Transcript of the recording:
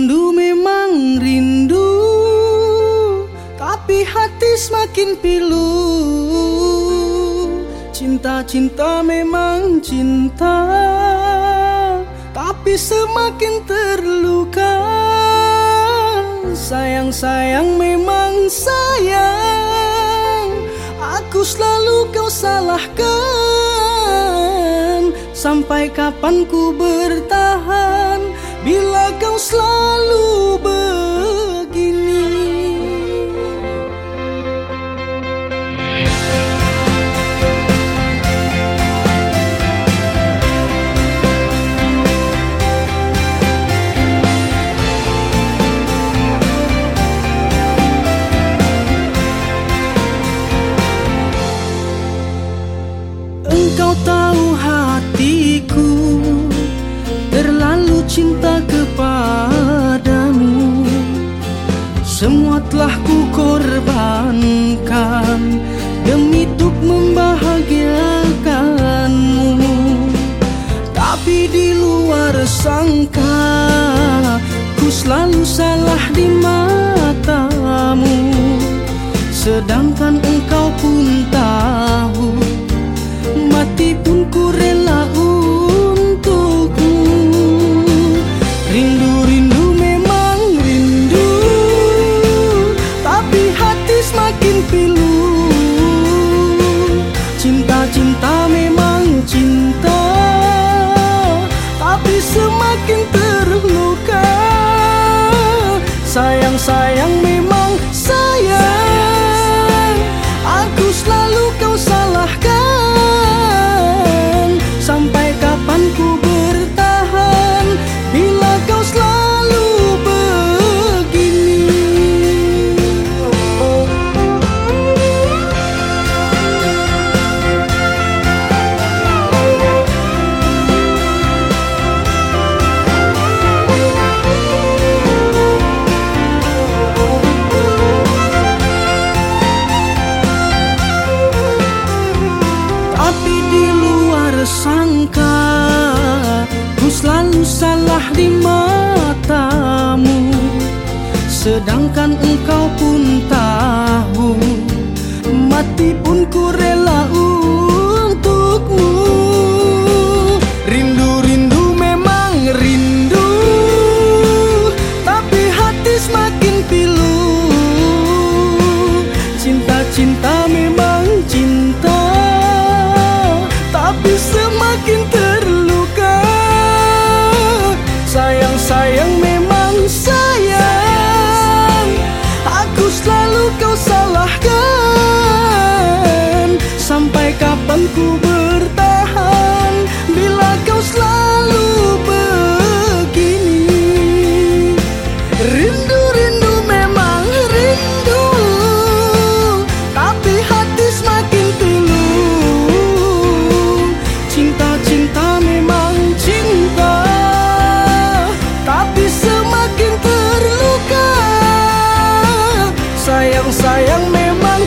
Rindu memang rindu Tapi hati semakin pilu. Cinta-cinta memang cinta Tapi semakin terluka. Sayang-sayang memang sayang Aku selalu kau salahkan. Sampai kapan ku bertahan? Bila kau selalu Engkau telah ku korbankan Demi untuk membahagiakanmu. Tapi di luar sangka Ku selalu salah di matamu. Sedangkan pilu Cinta-cinta salah di matamu. Sedangkan engkau pun sayang memang